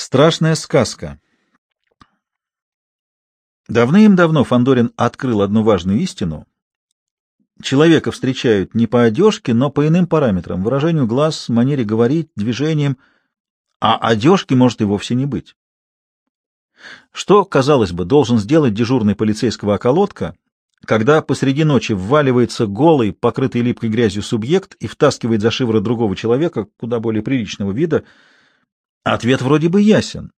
Страшная сказка. Давным-давно Фандорин открыл одну важную истину. Человека встречают не по одежке, но по иным параметрам, выражению глаз, манере говорить, движениям, а одежки может и вовсе не быть. Что, казалось бы, должен сделать дежурный полицейского околотка, когда посреди ночи вваливается голый, покрытый липкой грязью субъект и втаскивает за шиворот другого человека, куда более приличного вида, ответ вроде бы ясен.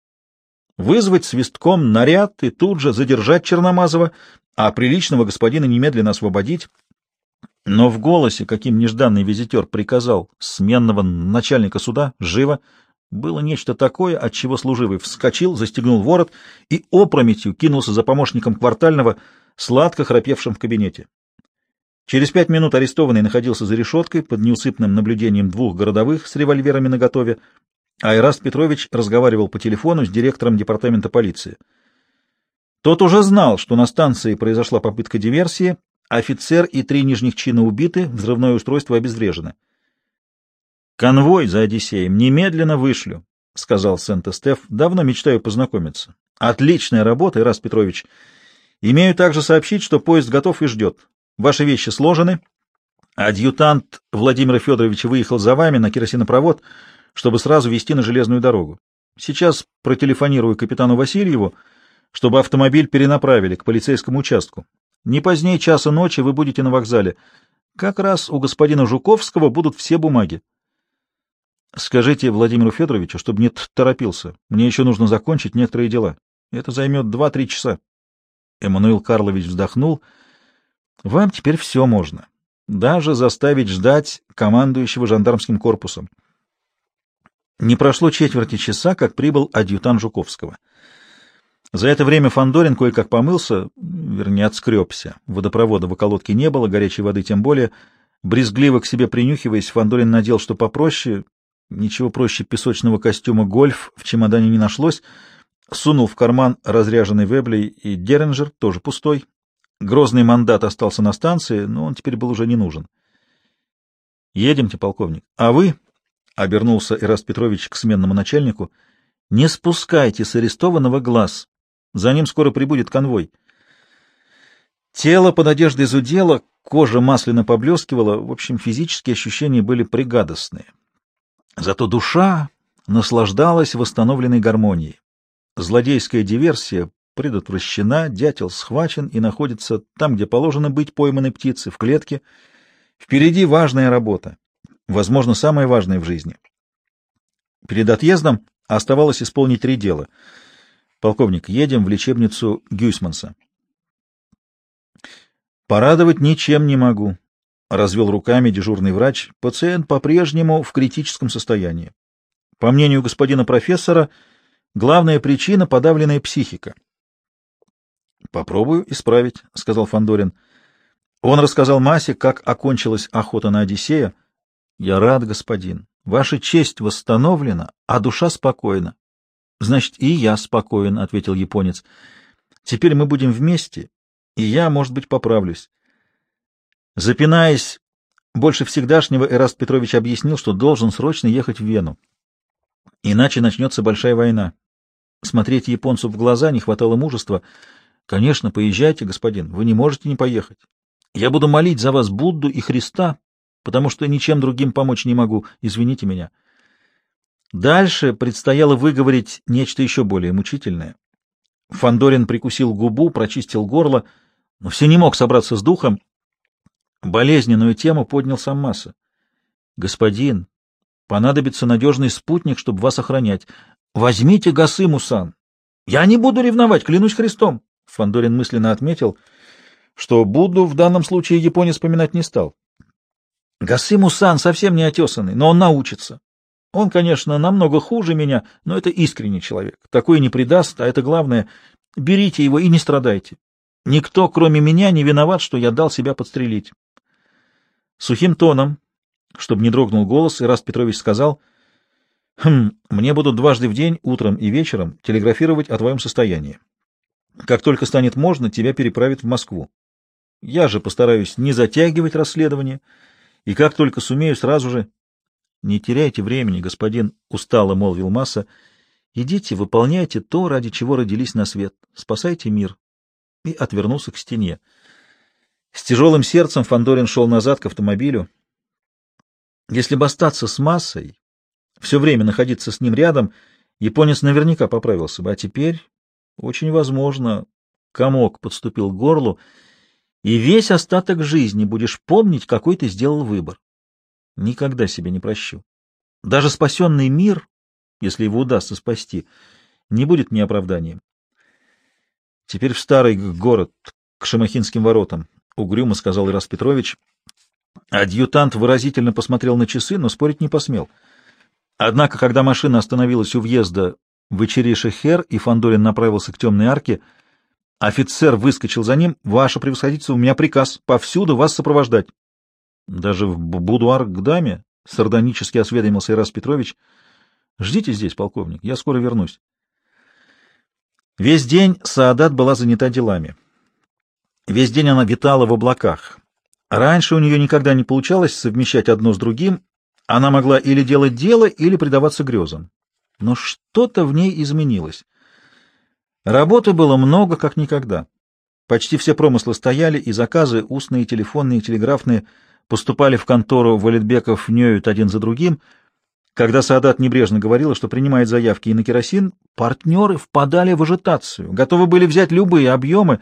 Вызвать свистком наряд и тут же задержать Черномазова, а приличного господина немедленно освободить. Но в голосе, каким нежданный визитер приказал сменного начальника суда, живо, было нечто такое, от чего служивый вскочил, застегнул ворот и опрометью кинулся за помощником квартального, сладко храпевшим в кабинете. Через пять минут арестованный находился за решеткой под неусыпным наблюдением двух городовых с револьверами наготове, а Ираст Петрович разговаривал по телефону с директором департамента полиции. Тот уже знал, что на станции произошла попытка диверсии, офицер и три нижних чина убиты, взрывное устройство обезврежено. «Конвой за Одиссеем немедленно вышлю», — сказал Сент-Эстеф. «Давно мечтаю познакомиться. Отличная работа, Ираст Петрович. Имею также сообщить, что поезд готов и ждет. Ваши вещи сложены. Адъютант Владимира Федоровича выехал за вами на керосинопровод, чтобы сразу вести на железную дорогу. Сейчас протелефонирую капитану Васильеву, чтобы автомобиль перенаправили к полицейскому участку. Не позднее часа ночи вы будете на вокзале. Как раз у господина Жуковского будут все бумаги. Скажите Владимиру Федоровичу, чтобы не торопился. Мне еще нужно закончить некоторые дела. Это займет два-три часа. Эммануил Карлович вздохнул. Вам теперь все можно. Даже заставить ждать командующего жандармским корпусом. Не прошло четверти часа, как прибыл адъютант Жуковского. За это время Фандорин кое-как помылся, вернее, отскребся. Водопровода в околотке не было, горячей воды тем более. Брезгливо к себе принюхиваясь, Фандорин надел что попроще. Ничего проще песочного костюма «Гольф» в чемодане не нашлось — сунул в карман разряженный Веблей и Деренджер, тоже пустой. Грозный мандат остался на станции, но он теперь был уже не нужен. — Едемте, полковник. — А вы, — обернулся Ираст Петрович к сменному начальнику, — не спускайте с арестованного глаз. За ним скоро прибудет конвой. Тело под одеждой зудело, кожа масляно поблескивала, в общем, физические ощущения были пригадостные. Зато душа наслаждалась восстановленной гармонией. Злодейская диверсия предотвращена, дятел схвачен и находится там, где положено быть пойманной птицы, в клетке. Впереди важная работа, возможно, самая важная в жизни. Перед отъездом оставалось исполнить три дела. Полковник, едем в лечебницу Гюйсманса. Порадовать ничем не могу, — развел руками дежурный врач. Пациент по-прежнему в критическом состоянии. По мнению господина профессора, — Главная причина — подавленная психика. — Попробую исправить, — сказал Фандорин. Он рассказал Масе, как окончилась охота на Одиссея. — Я рад, господин. Ваша честь восстановлена, а душа спокойна. — Значит, и я спокоен, — ответил японец. — Теперь мы будем вместе, и я, может быть, поправлюсь. Запинаясь, больше всегдашнего Эраст Петрович объяснил, что должен срочно ехать в Вену. Иначе начнется большая война. Смотреть японцу в глаза не хватало мужества. Конечно, поезжайте, господин, вы не можете не поехать. Я буду молить за вас Будду и Христа, потому что ничем другим помочь не могу. Извините меня. Дальше предстояло выговорить нечто еще более мучительное. Фандорин прикусил губу, прочистил горло, но все не мог собраться с духом. Болезненную тему поднял сам Масса. «Господин, понадобится надежный спутник, чтобы вас охранять. Возьмите Гасыму-сан. Я не буду ревновать, клянусь Христом. Фандорин мысленно отметил, что Будду в данном случае японец вспоминать не стал. Гасыму-сан совсем не отесанный, но он научится. Он, конечно, намного хуже меня, но это искренний человек. Такой не предаст, а это главное. Берите его и не страдайте. Никто, кроме меня, не виноват, что я дал себя подстрелить. Сухим тоном, чтобы не дрогнул голос, Ираст Петрович сказал, Хм, мне будут дважды в день, утром и вечером, телеграфировать о твоем состоянии. Как только станет можно, тебя переправят в Москву. Я же постараюсь не затягивать расследование, и как только сумею, сразу же... — Не теряйте времени, господин, — устало молвил Масса, Идите, выполняйте то, ради чего родились на свет. Спасайте мир. И отвернулся к стене. С тяжелым сердцем Фандорин шел назад к автомобилю. Если бы остаться с массой, все время находиться с ним рядом, японец наверняка поправился бы. А теперь, очень возможно, комок подступил к горлу, и весь остаток жизни будешь помнить, какой ты сделал выбор. Никогда себе не прощу. Даже спасенный мир, если его удастся спасти, не будет мне оправданием. Теперь в старый город, к Шамахинским воротам, — угрюмо сказал Ирас Петрович. Адъютант выразительно посмотрел на часы, но спорить не посмел. Однако, когда машина остановилась у въезда в Ичери-Шехер и Фандорин направился к темной арке, офицер выскочил за ним. «Ваше превосходительство, у меня приказ повсюду вас сопровождать». «Даже в будуар к даме?» — сардонически осведомился Ирас Петрович. «Ждите здесь, полковник, я скоро вернусь». Весь день Саадат была занята делами. Весь день она витала в облаках. Раньше у нее никогда не получалось совмещать одно с другим. Она могла или делать дело, или предаваться грезам. Но что-то в ней изменилось. Работы было много, как никогда. Почти все промыслы стояли, и заказы, устные, телефонные, телеграфные, поступали в контору Валетбеков Нёют один за другим. Когда Саадат небрежно говорила, что принимает заявки и на керосин, партнеры впадали в ажитацию, готовы были взять любые объемы,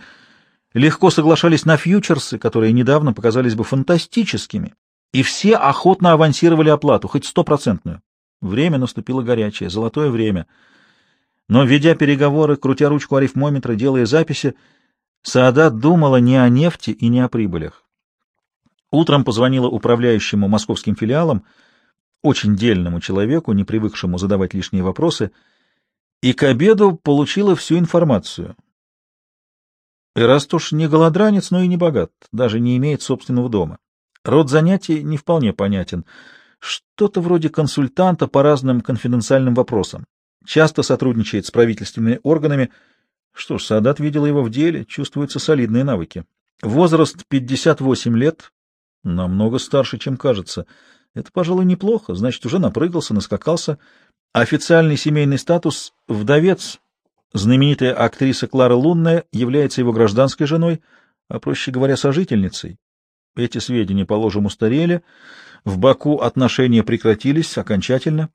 легко соглашались на фьючерсы, которые недавно показались бы фантастическими, и все охотно авансировали оплату, хоть стопроцентную. Время наступило горячее, золотое время. Но, ведя переговоры, крутя ручку арифмометра, делая записи, Саадат думала не о нефти и не о прибылях. Утром позвонила управляющему московским филиалом, очень дельному человеку, не привыкшему задавать лишние вопросы, и к обеду получила всю информацию — Эрастуш не голодранец, но и не богат, даже не имеет собственного дома. Род занятий не вполне понятен. Что-то вроде консультанта по разным конфиденциальным вопросам. Часто сотрудничает с правительственными органами. Что ж, Садат видел его в деле, чувствуются солидные навыки. Возраст 58 лет, намного старше, чем кажется. Это, пожалуй, неплохо, значит, уже напрыгался, наскакался. Официальный семейный статус — вдовец, Знаменитая актриса Клара Лунная является его гражданской женой, а, проще говоря, сожительницей. Эти сведения, положим, устарели. В Баку отношения прекратились окончательно.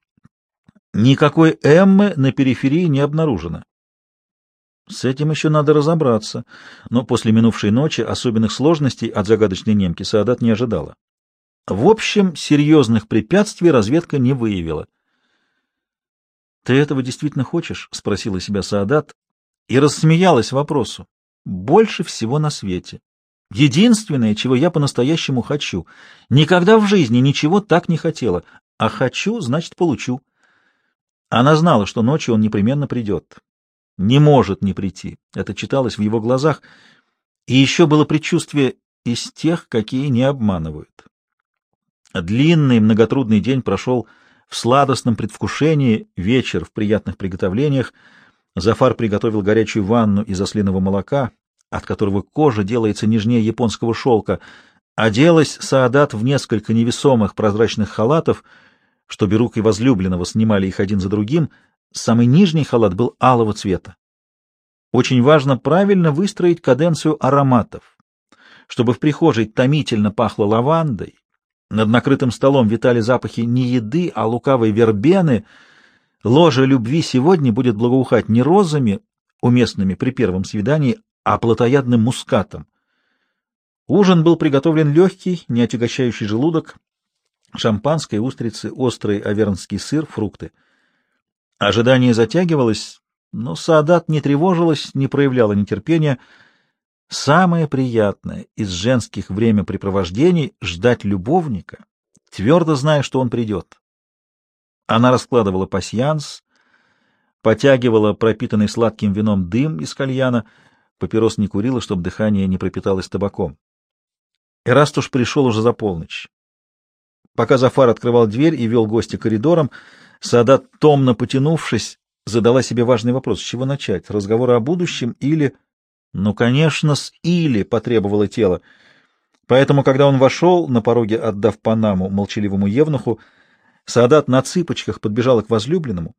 Никакой Эммы на периферии не обнаружено. С этим еще надо разобраться, но после минувшей ночи особенных сложностей от загадочной немки Саадат не ожидала. В общем, серьезных препятствий разведка не выявила. «Ты этого действительно хочешь?» — спросила себя Саадат и рассмеялась вопросу. «Больше всего на свете. Единственное, чего я по-настоящему хочу. Никогда в жизни ничего так не хотела. А хочу, значит, получу». Она знала, что ночью он непременно придет. Не может не прийти. Это читалось в его глазах. И еще было предчувствие из тех, какие не обманывают. Длинный многотрудный день прошел в сладостном предвкушении, вечер в приятных приготовлениях. Зафар приготовил горячую ванну из ослиного молока, от которого кожа делается нежнее японского шелка. Оделась Саадат в несколько невесомых прозрачных халатов, что Берук и возлюбленного снимали их один за другим. Самый нижний халат был алого цвета. Очень важно правильно выстроить каденцию ароматов, чтобы в прихожей томительно пахло лавандой, над накрытым столом витали запахи не еды, а лукавой вербены. Ложа любви сегодня будет благоухать не розами, уместными при первом свидании, а плотоядным мускатом. Ужин был приготовлен легкий, не отягощающий желудок, шампанское, устрицы, острый авернский сыр, фрукты. Ожидание затягивалось, но Саадат не тревожилась, не проявляла нетерпения — Самое приятное из женских времяпрепровождений — ждать любовника, твердо зная, что он придет. Она раскладывала пасьянс, потягивала пропитанный сладким вином дым из кальяна, папирос не курила, чтобы дыхание не пропиталось табаком. Эрастуш пришел уже за полночь. Пока Зафар открывал дверь и вел гостя коридором, Садат, томно потянувшись, задала себе важный вопрос, с чего начать, разговор о будущем или ну, конечно, с «или» потребовало тело. Поэтому, когда он вошел, на пороге отдав Панаму молчаливому евнуху, Саадат на цыпочках подбежала к возлюбленному,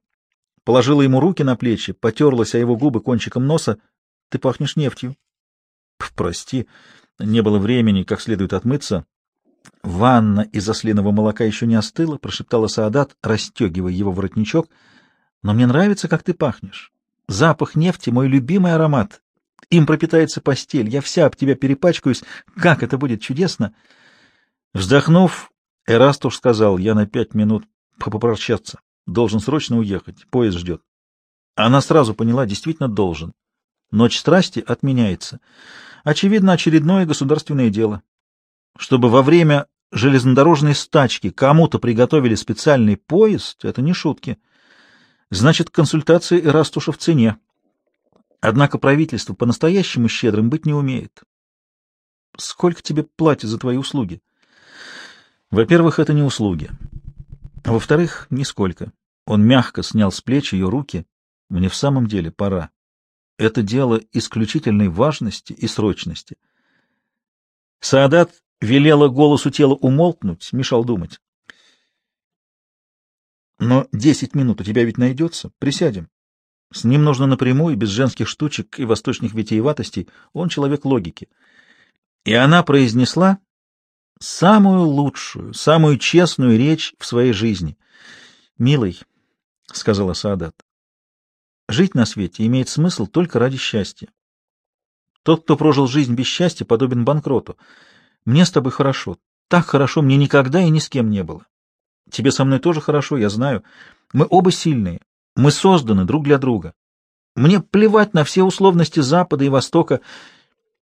положила ему руки на плечи, потерлась о его губы кончиком носа. — Ты пахнешь нефтью. — Прости, не было времени как следует отмыться. Ванна из ослиного молока еще не остыла, — прошептала Саадат, расстегивая его воротничок. — Но мне нравится, как ты пахнешь. Запах нефти — мой любимый аромат. Им пропитается постель. Я вся об тебя перепачкаюсь. Как это будет чудесно! Вздохнув, Эрастуш сказал, я на пять минут попрощаться. Должен срочно уехать. Поезд ждет. Она сразу поняла, действительно должен. Ночь страсти отменяется. Очевидно, очередное государственное дело. Чтобы во время железнодорожной стачки кому-то приготовили специальный поезд, это не шутки. Значит, консультации Эрастуша в цене. Однако правительство по-настоящему щедрым быть не умеет. Сколько тебе платят за твои услуги? Во-первых, это не услуги. Во-вторых, нисколько. Он мягко снял с плеч ее руки. Мне в самом деле пора. Это дело исключительной важности и срочности. Саадат велела голосу тела умолкнуть, мешал думать. Но десять минут у тебя ведь найдется. Присядем. С ним нужно напрямую, без женских штучек и восточных витиеватостей. Он человек логики. И она произнесла самую лучшую, самую честную речь в своей жизни. «Милый», — сказала Саадат, — «жить на свете имеет смысл только ради счастья. Тот, кто прожил жизнь без счастья, подобен банкроту. Мне с тобой хорошо. Так хорошо мне никогда и ни с кем не было. Тебе со мной тоже хорошо, я знаю. Мы оба сильные. Мы созданы друг для друга. Мне плевать на все условности Запада и Востока.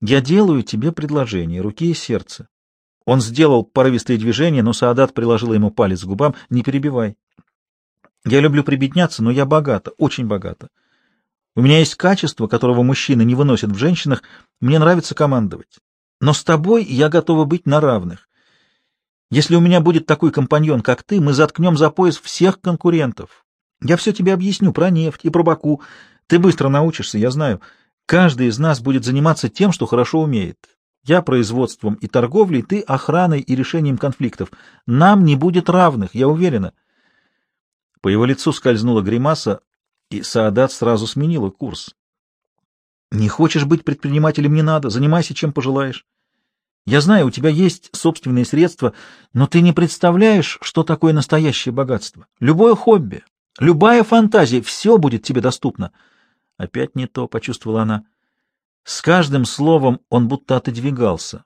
Я делаю тебе предложение, руки и сердце. Он сделал порывистые движения, но Саадат приложила ему палец к губам. «Не перебивай. Я люблю прибедняться, но я богата, очень богата. У меня есть качество, которого мужчины не выносят в женщинах. Мне нравится командовать. Но с тобой я готова быть на равных. Если у меня будет такой компаньон, как ты, мы заткнем за пояс всех конкурентов. Я все тебе объясню про нефть и про Баку. Ты быстро научишься, я знаю. Каждый из нас будет заниматься тем, что хорошо умеет. Я производством и торговлей, ты охраной и решением конфликтов. Нам не будет равных, я уверена. По его лицу скользнула гримаса, и Саадат сразу сменила курс. Не хочешь быть предпринимателем, не надо, занимайся чем пожелаешь. Я знаю, у тебя есть собственные средства, но ты не представляешь, что такое настоящее богатство. Любое хобби, любая фантазия, все будет тебе доступно. Опять не то, — почувствовала она. С каждым словом он будто отодвигался.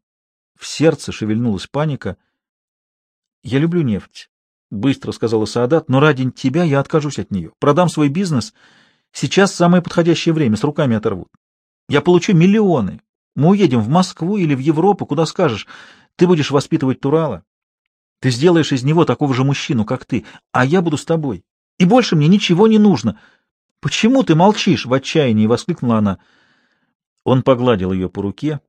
В сердце шевельнулась паника. — Я люблю нефть, — быстро сказала Саадат, — но ради тебя я откажусь от нее. Продам свой бизнес. Сейчас самое подходящее время, с руками оторвут. Я получу миллионы. Мы уедем в Москву или в Европу, куда скажешь. Ты будешь воспитывать Турала. Ты сделаешь из него такого же мужчину, как ты, а я буду с тобой. И больше мне ничего не нужно. Почему ты молчишь? — в отчаянии воскликнула она. — он погладил ее по руке.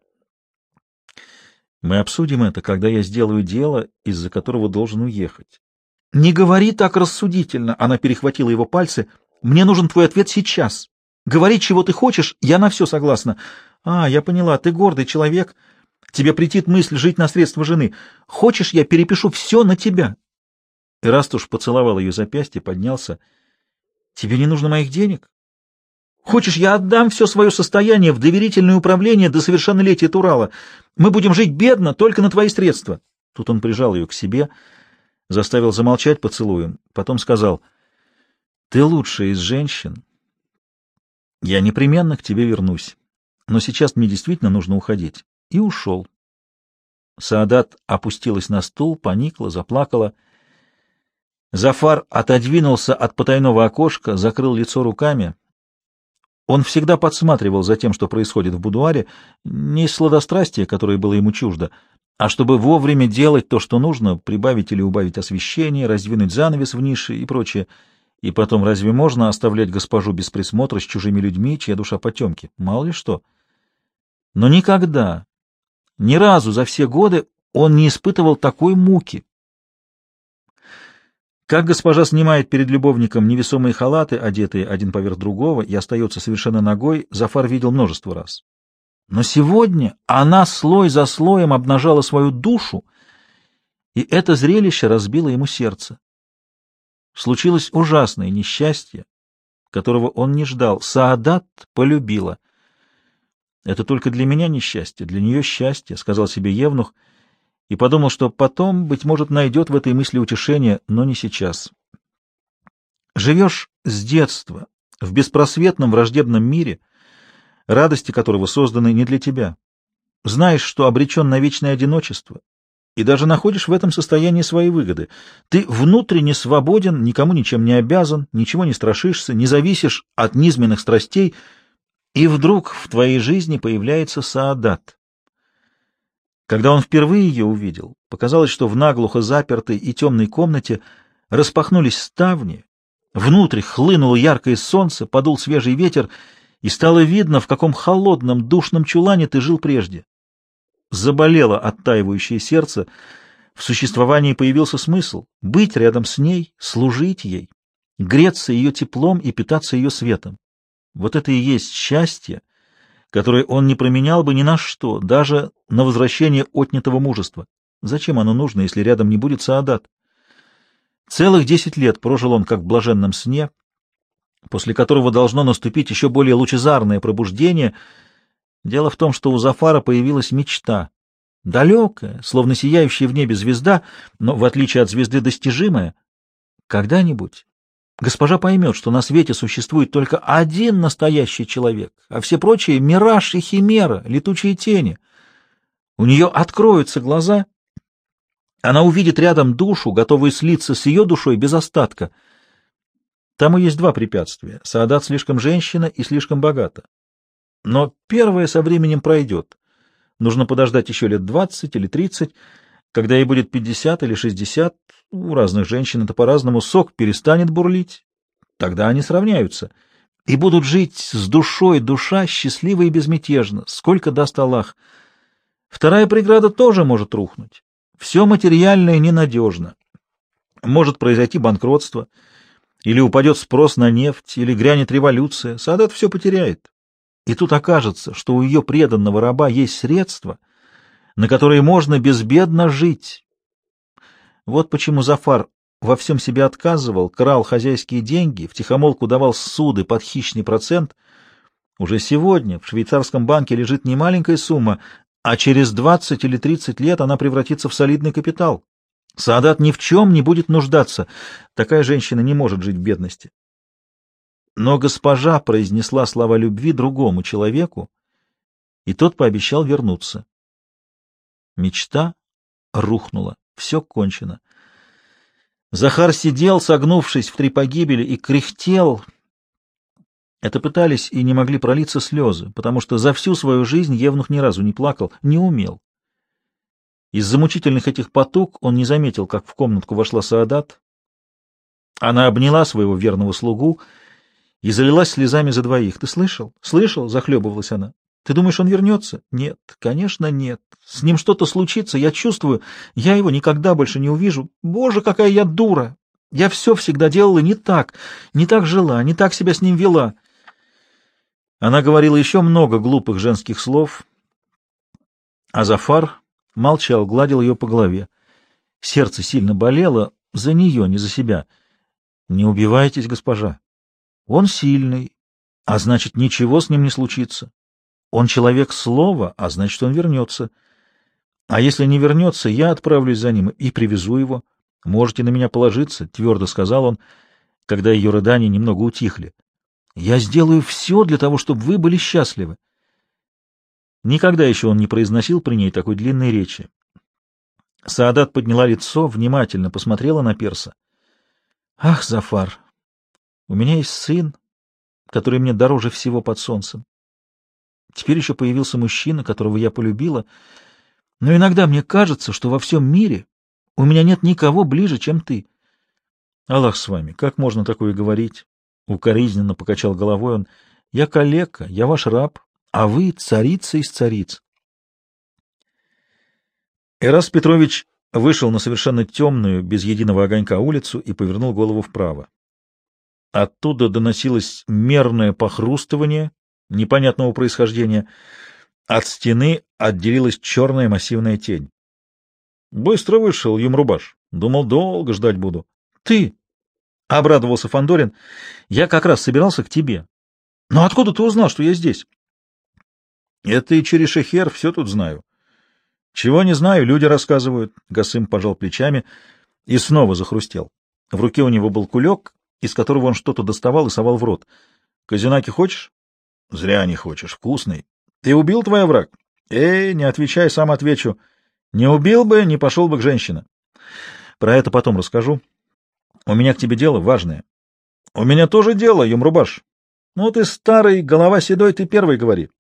«Мы обсудим это, когда я сделаю дело, из-за которого должен уехать». «Не говори так рассудительно!» — она перехватила его пальцы. «Мне нужен твой ответ сейчас. Говори, чего ты хочешь, я на все согласна. А, я поняла, ты гордый человек. Тебе претит мысль жить на средства жены. Хочешь, я перепишу все на тебя?» Ирастуш поцеловал ее запястье, поднялся. «Тебе не нужно моих денег? Хочешь, я отдам все свое состояние в доверительное управление до совершеннолетия Турала? Мы будем жить бедно только на твои средства. Тут он прижал ее к себе, заставил замолчать поцелуем, потом сказал, «Ты лучшая из женщин. Я непременно к тебе вернусь, но сейчас мне действительно нужно уходить». И ушел. Саадат опустилась на стул, поникла, заплакала. Зафар отодвинулся от потайного окошка, закрыл лицо руками — он всегда подсматривал за тем, что происходит в будуаре, не из сладострастия, которое было ему чуждо, а чтобы вовремя делать то, что нужно, прибавить или убавить освещение, раздвинуть занавес в нише и прочее. И потом, разве можно оставлять госпожу без присмотра с чужими людьми, чья душа потемки? Мало ли что. Но никогда, ни разу за все годы он не испытывал такой муки. Как госпожа снимает перед любовником невесомые халаты, одетые один поверх другого, и остается совершенно ногой, Зафар видел множество раз. Но сегодня она слой за слоем обнажала свою душу, и это зрелище разбило ему сердце. Случилось ужасное несчастье, которого он не ждал. Саадат полюбила. Это только для меня несчастье, для нее счастье, — сказал себе Евнух, и подумал, что потом, быть может, найдет в этой мысли утешение, но не сейчас. Живешь с детства, в беспросветном враждебном мире, радости которого созданы не для тебя. Знаешь, что обречен на вечное одиночество, и даже находишь в этом состоянии свои выгоды. Ты внутренне свободен, никому ничем не обязан, ничего не страшишься, не зависишь от низменных страстей, и вдруг в твоей жизни появляется Саадат. Когда он впервые ее увидел, показалось, что в наглухо запертой и темной комнате распахнулись ставни, внутрь хлынуло яркое солнце, подул свежий ветер, и стало видно, в каком холодном, душном чулане ты жил прежде. Заболело оттаивающее сердце, в существовании появился смысл — быть рядом с ней, служить ей, греться ее теплом и питаться ее светом. Вот это и есть счастье, которое он не променял бы ни на что, даже на возвращение отнятого мужества. Зачем оно нужно, если рядом не будет Саадат? Целых десять лет прожил он как в блаженном сне, после которого должно наступить еще более лучезарное пробуждение — Дело в том, что у Зафара появилась мечта. Далекая, словно сияющая в небе звезда, но, в отличие от звезды, достижимая. Когда-нибудь госпожа поймет, что на свете существует только один настоящий человек, а все прочие — мираж и химера, летучие тени. У нее откроются глаза, она увидит рядом душу, готовую слиться с ее душой без остатка. Тому есть два препятствия. Саадат слишком женщина и слишком богата. Но первое со временем пройдет. Нужно подождать еще лет двадцать или тридцать, когда ей будет пятьдесят или шестьдесят. У разных женщин это по-разному. Сок перестанет бурлить. Тогда они сравняются. И будут жить с душой душа, счастливо и безмятежно, сколько даст Аллах. Вторая преграда тоже может рухнуть. Все материальное ненадежно. Может произойти банкротство, или упадет спрос на нефть, или грянет революция. Садат все потеряет. И тут окажется, что у ее преданного раба есть средства, на которые можно безбедно жить. Вот почему Зафар во всем себе отказывал, крал хозяйские деньги, втихомолку давал суды под хищный процент. Уже сегодня в швейцарском банке лежит немаленькая сумма, а через 20 или 30 лет она превратится в солидный капитал. Саадат ни в чем не будет нуждаться. Такая женщина не может жить в бедности. Но госпожа произнесла слова любви другому человеку, и тот пообещал вернуться. Мечта рухнула, все кончено. Захар сидел, согнувшись в три погибели, и кряхтел. Это пытались и не могли пролиться слезы, потому что за всю свою жизнь Евнух ни разу не плакал, не умел. Из-за мучительных этих потуг он не заметил, как в комнатку вошла Саадат. Она обняла своего верного слугу и залилась слезами за двоих. «Ты слышал? Слышал?» — захлебывалась она. «Ты думаешь, он вернется?» «Нет, конечно, нет. С ним что-то случится, я чувствую. Я его никогда больше не увижу. Боже, какая я дура! Я все всегда делала не так, не так жила, не так себя с ним вела». Она говорила еще много глупых женских слов, а Зафар молчал, гладил ее по голове. Сердце сильно болело за нее, не за себя. «Не убивайтесь, госпожа. Он сильный, а значит, ничего с ним не случится. Он человек слова, а значит, он вернется. А если не вернется, я отправлюсь за ним и привезу его. Можете на меня положиться, — твердо сказал он, когда ее рыдания немного утихли. Я сделаю все для того, чтобы вы были счастливы. Никогда еще он не произносил при ней такой длинной речи. Саадат подняла лицо, внимательно посмотрела на перса. — Ах, Зафар, у меня есть сын, который мне дороже всего под солнцем. Теперь еще появился мужчина, которого я полюбила. Но иногда мне кажется, что во всем мире у меня нет никого ближе, чем ты. Аллах с вами, как можно такое говорить? Укоризненно покачал головой он. Я калека, я ваш раб, а вы царица из цариц. Эрас Петрович вышел на совершенно темную, без единого огонька улицу и повернул голову вправо. Оттуда доносилось мерное похрустывание непонятного происхождения. От стены отделилась черная массивная тень. Быстро вышел Юмрубаш. Думал, долго ждать буду. Ты! — обрадовался Фандорин. Я как раз собирался к тебе. Но откуда ты узнал, что я здесь? — Это и через Шехер все тут знаю. — Чего не знаю, люди рассказывают. Гасым пожал плечами и снова захрустел. В руке у него был кулек, из которого он что-то доставал и совал в рот. — Казинаки хочешь? — Зря не хочешь. Вкусный. — Ты убил твой враг? — Эй, не отвечай, сам отвечу. Не убил бы, не пошел бы к женщине. Про это потом расскажу. У меня к тебе дело важное. — У меня тоже дело, Юмрубаш. Ну ты старый, голова седой, ты первый говори.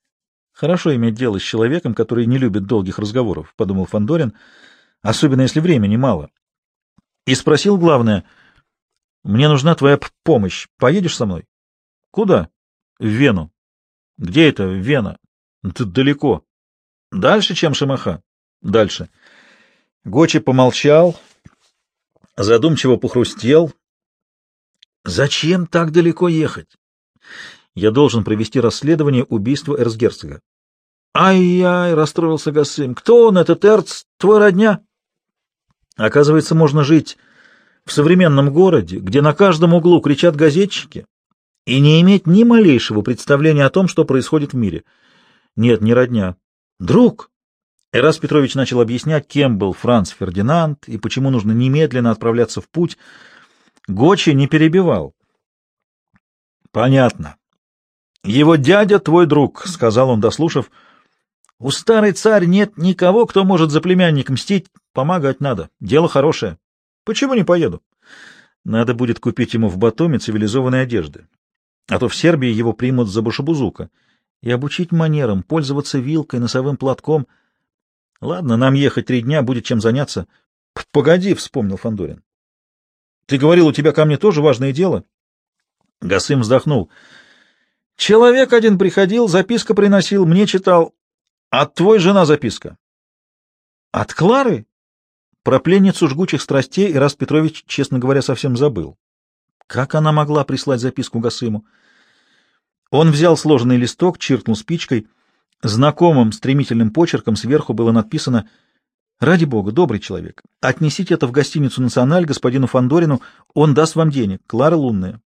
— Хорошо иметь дело с человеком, который не любит долгих разговоров, — подумал Фандорин, особенно если времени мало. И спросил главное — мне нужна твоя помощь. Поедешь со мной? Куда? В Вену. Где это Вена? Тут далеко. Дальше, чем Шамаха? Дальше. Гочи помолчал, задумчиво похрустел. Зачем так далеко ехать? Я должен провести расследование убийства эрцгерцога. Ай-яй, расстроился Гасым. Кто он, этот Эрц, твой родня? Оказывается, можно жить в современном городе, где на каждом углу кричат газетчики, и не иметь ни малейшего представления о том, что происходит в мире. Нет, не родня. Друг! Эрас Петрович начал объяснять, кем был Франц Фердинанд и почему нужно немедленно отправляться в путь. Гочи не перебивал. Понятно. Его дядя твой друг, — сказал он, дослушав. У старый царь нет никого, кто может за племянник мстить. Помогать надо. Дело хорошее. Почему не поеду? Надо будет купить ему в Батуми цивилизованной одежды. А то в Сербии его примут за башебузука. И обучить манерам, пользоваться вилкой, носовым платком. Ладно, нам ехать три дня, будет чем заняться. — Погоди, — вспомнил Фандорин. Ты говорил, у тебя ко мне тоже важное дело? Гасым вздохнул. — Человек один приходил, записка приносил, мне читал. От твой жена записка. — От Клары? Про пленницу жгучих страстей Ирас Петрович, честно говоря, совсем забыл. Как она могла прислать записку Гасыму? Он взял сложенный листок, чиркнул спичкой. Знакомым стремительным почерком сверху было написано «Ради бога, добрый человек, отнесите это в гостиницу «Националь» господину Фандорину, он даст вам денег, Клара Лунная».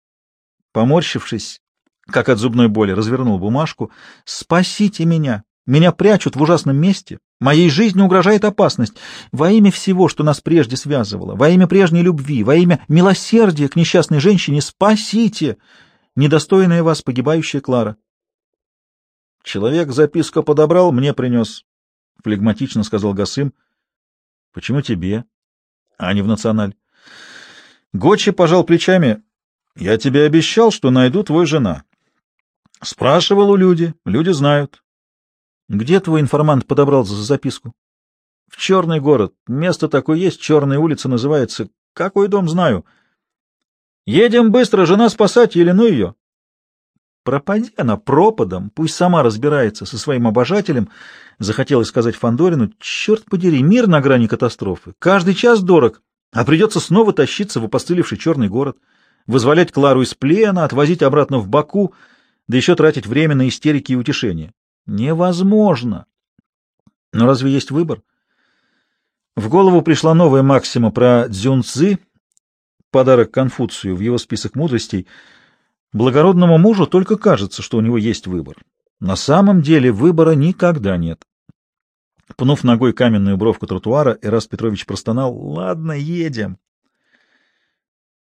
Поморщившись, как от зубной боли, развернул бумажку «Спасите меня! Меня прячут в ужасном месте. Моей жизни угрожает опасность. Во имя всего, что нас прежде связывало, во имя прежней любви, во имя милосердия к несчастной женщине, спасите, недостойная вас погибающая Клара. Человек записку подобрал, мне принес, — флегматично сказал Гасым. — Почему тебе, а не в националь? Гочи пожал плечами. — Я тебе обещал, что найду твою жена. Спрашивал у люди, люди знают. Где твой информант подобрал за записку? В черный город. Место такое есть, черная улица называется. Какой дом знаю. Едем быстро, жена спасать, или ну ее. Пропади она пропадом, пусть сама разбирается со своим обожателем, захотелось сказать Фандорину. Черт подери, мир на грани катастрофы. Каждый час дорог, а придется снова тащиться в опостылевший черный город, вызволять Клару из плена, отвозить обратно в Баку, да еще тратить время на истерики и утешения. Невозможно. Но разве есть выбор? В голову пришла новая максима про дзюнцзы, подарок Конфуцию в его список мудростей. Благородному мужу только кажется, что у него есть выбор. На самом деле выбора никогда нет. Пнув ногой каменную бровку тротуара, Эраст Петрович простонал «Ладно, едем».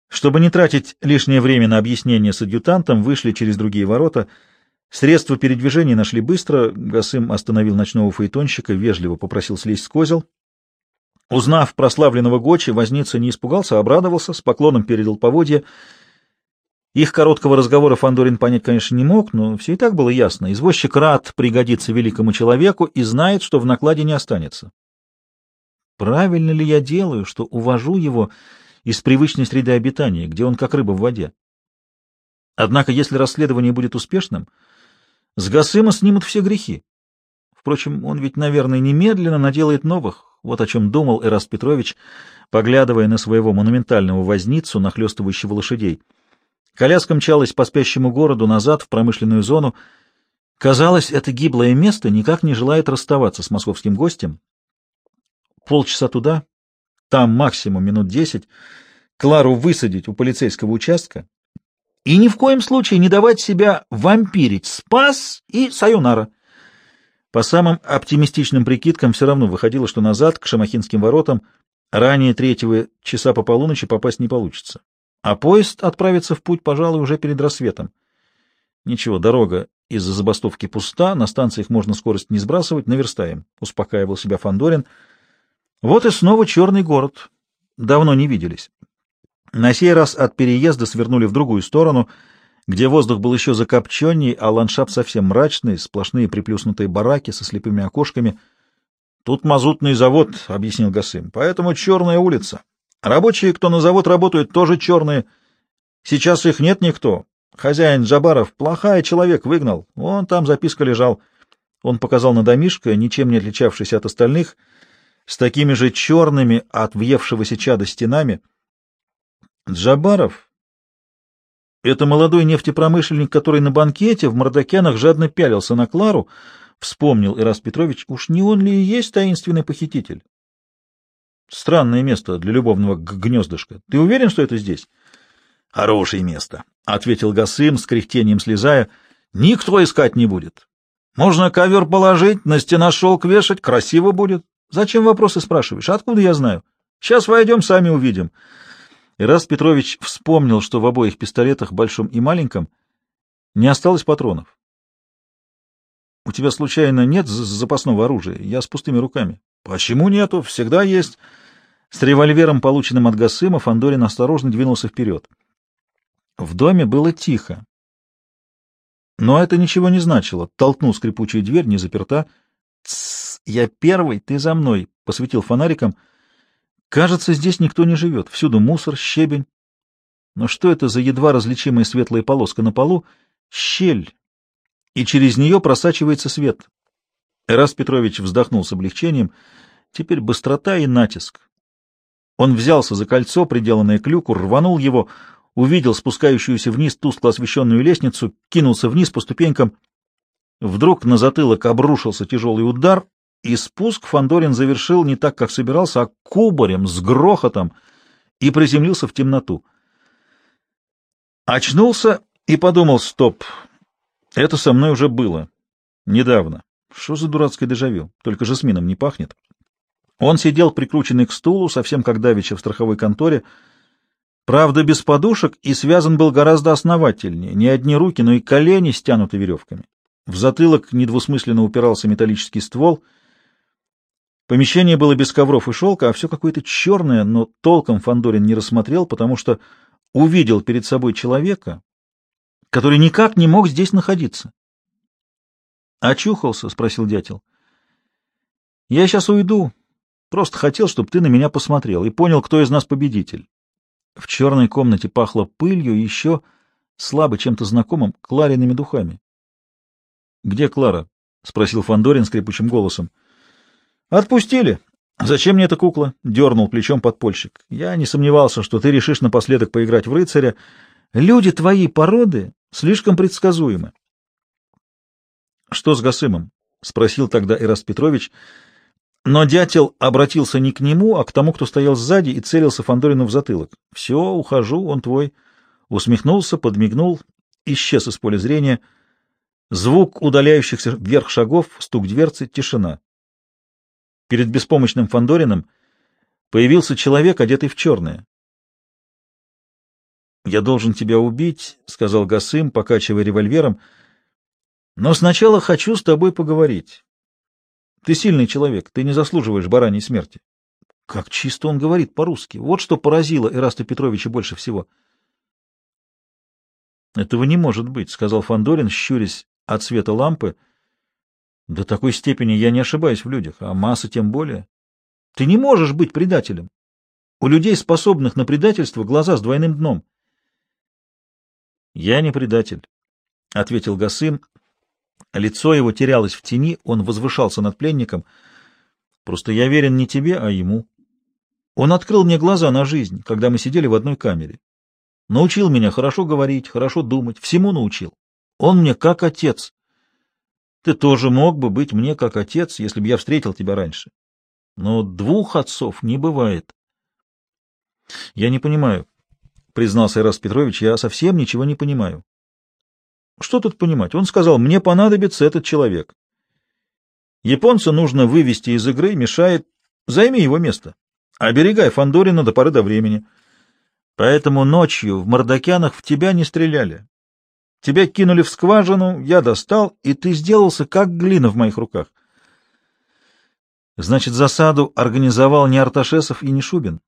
Чтобы не тратить лишнее время на объяснение с адъютантом, вышли через другие ворота — Средства передвижения нашли быстро. Гасым остановил ночного фаэтонщика, вежливо попросил слезть с козел. Узнав прославленного Гочи, возница не испугался, а обрадовался, с поклоном передал поводья. Их короткого разговора Фандорин понять, конечно, не мог, но все и так было ясно. Извозчик рад пригодиться великому человеку и знает, что в накладе не останется. Правильно ли я делаю, что увожу его из привычной среды обитания, где он как рыба в воде? Однако, если расследование будет успешным, с Гасыма снимут все грехи. Впрочем, он ведь, наверное, немедленно наделает новых. Вот о чем думал Эраст Петрович, поглядывая на своего монументального возницу, нахлестывающего лошадей. Коляска мчалась по спящему городу назад в промышленную зону. Казалось, это гиблое место никак не желает расставаться с московским гостем. Полчаса туда, там максимум минут десять. Клару высадить у полицейского участка и ни в коем случае не давать себя вампирить. Спас и сайонара. По самым оптимистичным прикидкам все равно выходило, что назад, к Шамахинским воротам, ранее третьего часа по полуночи попасть не получится. А поезд отправится в путь, пожалуй, уже перед рассветом. Ничего, дорога из-за забастовки пуста, на станциях можно скорость не сбрасывать, наверстаем, — успокаивал себя Фандорин. Вот и снова черный город. Давно не виделись. На сей раз от переезда свернули в другую сторону, где воздух был еще закопченней, а ландшафт совсем мрачный, сплошные приплюснутые бараки со слепыми окошками. «Тут мазутный завод», — объяснил Гасым, — «поэтому черная улица. Рабочие, кто на завод работают, тоже черные. Сейчас их нет никто. Хозяин Джабаров плохая человек, выгнал. Вон там записка лежал». Он показал на домишко, ничем не отличавшийся от остальных, с такими же черными от въевшегося чада стенами — Джабаров — это молодой нефтепромышленник, который на банкете в Мордокянах жадно пялился на Клару, вспомнил Ирас Петрович, уж не он ли и есть таинственный похититель? Странное место для любовного гнездышка. Ты уверен, что это здесь? — Хорошее место, — ответил Гасым с кряхтением слезая. — Никто искать не будет. Можно ковер положить, на стена шелк вешать, красиво будет. Зачем вопросы спрашиваешь? Откуда я знаю? Сейчас войдем, сами увидим. И раз Петрович вспомнил, что в обоих пистолетах, большом и маленьком, не осталось патронов. — У тебя, случайно, нет запасного оружия? Я с пустыми руками. — Почему нету? Всегда есть. С револьвером, полученным от Гасыма, Фандорин осторожно двинулся вперед. В доме было тихо. Но это ничего не значило. Толкнул скрипучую дверь, не заперта. — Тссс, я первый, ты за мной, — посветил фонариком — Кажется, здесь никто не живет. Всюду мусор, щебень. Но что это за едва различимая светлая полоска на полу? Щель. И через нее просачивается свет. Эрас Петрович вздохнул с облегчением. Теперь быстрота и натиск. Он взялся за кольцо, приделанное к люку, рванул его, увидел спускающуюся вниз тускло освещенную лестницу, кинулся вниз по ступенькам. Вдруг на затылок обрушился тяжелый удар, и спуск Фандорин завершил не так, как собирался, а кубарем, с грохотом, и приземлился в темноту. Очнулся и подумал, стоп, это со мной уже было. Недавно. Что за дурацкое дежавю? Только жасмином не пахнет. Он сидел прикрученный к стулу, совсем как давеча в страховой конторе, правда, без подушек, и связан был гораздо основательнее. Не одни руки, но и колени стянуты веревками. В затылок недвусмысленно упирался металлический ствол — Помещение было без ковров и шелка, а все какое-то черное, но толком Фандорин не рассмотрел, потому что увидел перед собой человека, который никак не мог здесь находиться. «Очухался?» — спросил дятел. «Я сейчас уйду. Просто хотел, чтобы ты на меня посмотрел и понял, кто из нас победитель». В черной комнате пахло пылью и еще слабо чем-то знакомым Клариными духами. «Где Клара?» — спросил Фандорин скрипучим голосом. — Отпустили. Зачем мне эта кукла? Дернул плечом подпольщик. Я не сомневался, что ты решишь напоследок поиграть в рыцаря. Люди твоей породы слишком предсказуемы. Что с Гасымом? Спросил тогда Ирас Петрович. Но дятел обратился не к нему, а к тому, кто стоял сзади и целился Фандорину в затылок. Все, ухожу, он твой. Усмехнулся, подмигнул, исчез из поля зрения. Звук удаляющихся вверх шагов, стук дверцы, тишина. Перед беспомощным Фандорином появился человек, одетый в черное. «Я должен тебя убить», — сказал Гасым, покачивая револьвером, — «но сначала хочу с тобой поговорить. Ты сильный человек, ты не заслуживаешь бараньей смерти». Как чисто он говорит по-русски. Вот что поразило Эраста Петровича больше всего. «Этого не может быть», — сказал Фандорин, щурясь от света лампы, — до такой степени я не ошибаюсь в людях, а масса тем более. Ты не можешь быть предателем. У людей, способных на предательство, глаза с двойным дном. Я не предатель, — ответил Гасым. Лицо его терялось в тени, он возвышался над пленником. Просто я верен не тебе, а ему. Он открыл мне глаза на жизнь, когда мы сидели в одной камере. Научил меня хорошо говорить, хорошо думать, всему научил. Он мне как отец. Ты тоже мог бы быть мне как отец, если бы я встретил тебя раньше. Но двух отцов не бывает. — Я не понимаю, — признался Ирас Петрович, — я совсем ничего не понимаю. — Что тут понимать? Он сказал, мне понадобится этот человек. Японца нужно вывести из игры, мешает. Займи его место. Оберегай Фандорина до поры до времени. Поэтому ночью в Мордокянах в тебя не стреляли. Тебя кинули в скважину, я достал, и ты сделался как глина в моих руках. Значит, засаду организовал не Арташесов и не Шубин?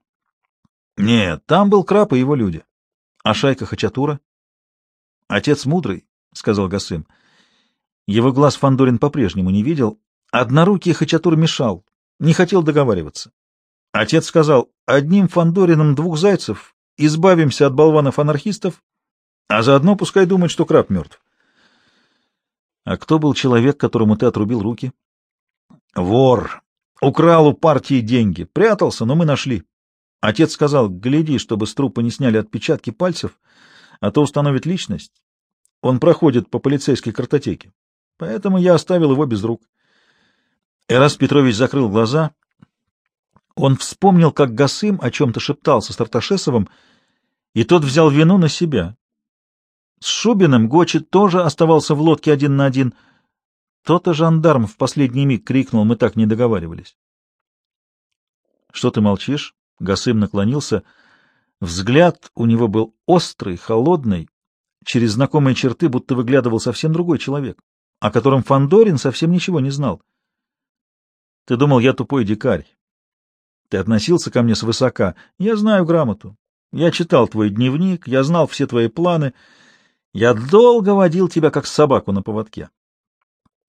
Нет, там был Краб и его люди. А шайка Хачатура? Отец мудрый, — сказал Гасым. Его глаз Фандорин по-прежнему не видел. Однорукий Хачатур мешал, не хотел договариваться. Отец сказал, одним Фандорином двух зайцев избавимся от болванов-анархистов, а заодно пускай думает, что краб мертв. А кто был человек, которому ты отрубил руки? Вор. Украл у партии деньги. Прятался, но мы нашли. Отец сказал, гляди, чтобы с трупа не сняли отпечатки пальцев, а то установит личность. Он проходит по полицейской картотеке. Поэтому я оставил его без рук. Эрас Петрович закрыл глаза. Он вспомнил, как Гасым о чем-то шептался с Тарташесовым, и тот взял вину на себя. С Шубиным Гочи тоже оставался в лодке один на один. То-то жандарм в последний миг крикнул, мы так не договаривались. — Что ты молчишь? Гасым наклонился. Взгляд у него был острый, холодный, через знакомые черты будто выглядывал совсем другой человек, о котором Фандорин совсем ничего не знал. — Ты думал, я тупой дикарь. Ты относился ко мне свысока. Я знаю грамоту. Я читал твой дневник, я знал все твои планы — я долго водил тебя, как собаку на поводке.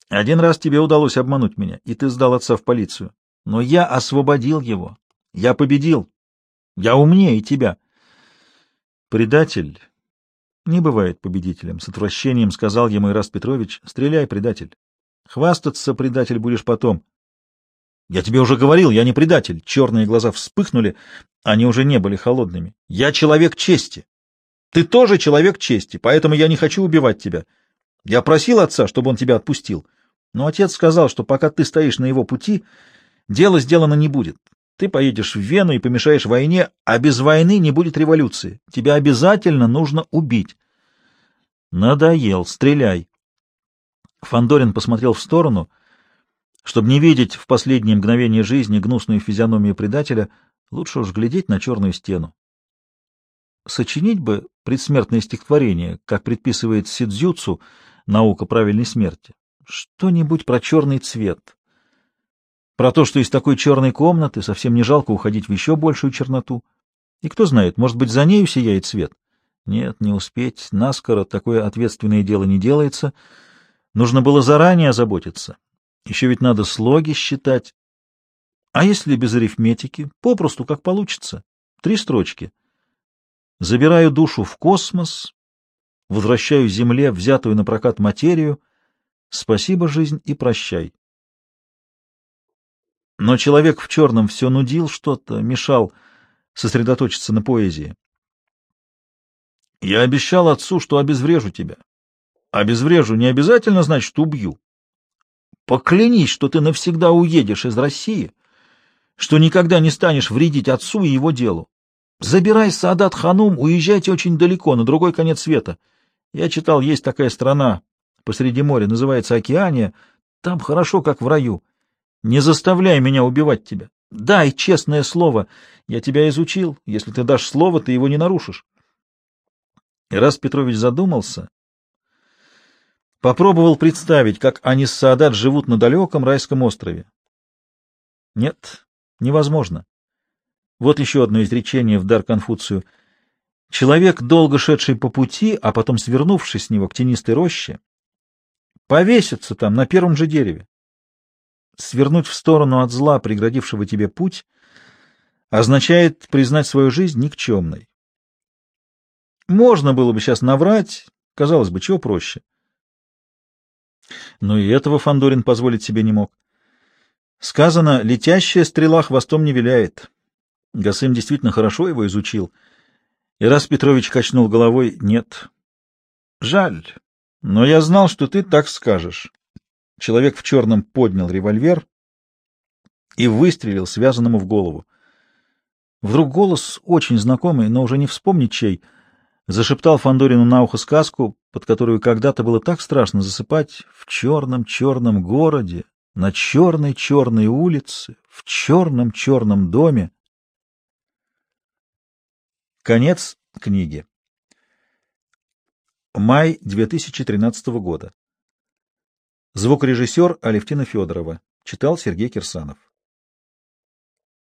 Один раз тебе удалось обмануть меня, и ты сдал отца в полицию. Но я освободил его. Я победил. Я умнее тебя. Предатель не бывает победителем, — с отвращением сказал ему Ираст Петрович. Стреляй, предатель. Хвастаться, предатель, будешь потом. Я тебе уже говорил, я не предатель. Черные глаза вспыхнули, они уже не были холодными. Я человек чести. Ты тоже человек чести, поэтому я не хочу убивать тебя. Я просил отца, чтобы он тебя отпустил, но отец сказал, что пока ты стоишь на его пути, дело сделано не будет. Ты поедешь в Вену и помешаешь войне, а без войны не будет революции. Тебя обязательно нужно убить. Надоел, стреляй. Фандорин посмотрел в сторону, чтобы не видеть в последние мгновения жизни гнусную физиономию предателя, лучше уж глядеть на черную стену. Сочинить бы предсмертное стихотворение, как предписывает Сидзюцу, наука правильной смерти. Что-нибудь про черный цвет. Про то, что из такой черной комнаты совсем не жалко уходить в еще большую черноту. И кто знает, может быть, за нею сияет свет. Нет, не успеть. Наскоро такое ответственное дело не делается. Нужно было заранее озаботиться. Еще ведь надо слоги считать. А если без арифметики? Попросту, как получится. Три строчки. Забираю душу в космос, возвращаю Земле взятую на прокат материю. Спасибо, жизнь, и прощай. Но человек в черном все нудил что-то, мешал сосредоточиться на поэзии. Я обещал отцу, что обезврежу тебя. Обезврежу не обязательно значит убью. Поклянись, что ты навсегда уедешь из России, что никогда не станешь вредить отцу и его делу. Забирай Саадат Ханум, уезжайте очень далеко, на другой конец света. Я читал, есть такая страна посреди моря, называется Океания. Там хорошо, как в раю. Не заставляй меня убивать тебя. Дай честное слово. Я тебя изучил. Если ты дашь слово, ты его не нарушишь. И раз Петрович задумался, попробовал представить, как они с Саадат живут на далеком райском острове. Нет, невозможно. Вот еще одно изречение в дар Конфуцию. Человек, долго шедший по пути, а потом свернувший с него к тенистой роще, повесится там, на первом же дереве. Свернуть в сторону от зла, преградившего тебе путь, означает признать свою жизнь никчемной. Можно было бы сейчас наврать, казалось бы, чего проще. Но и этого Фандорин позволить себе не мог. Сказано, летящая стрела хвостом не виляет. Гасым действительно хорошо его изучил. И раз Петрович качнул головой, нет. Жаль, но я знал, что ты так скажешь. Человек в черном поднял револьвер и выстрелил связанному в голову. Вдруг голос, очень знакомый, но уже не вспомнить чей, зашептал Фандорину на ухо сказку, под которую когда-то было так страшно засыпать в черном-черном городе, на черной-черной улице, в черном-черном доме. Конец книги. Май 2013 года. Звукорежиссер Алевтина Федорова. Читал Сергей Кирсанов.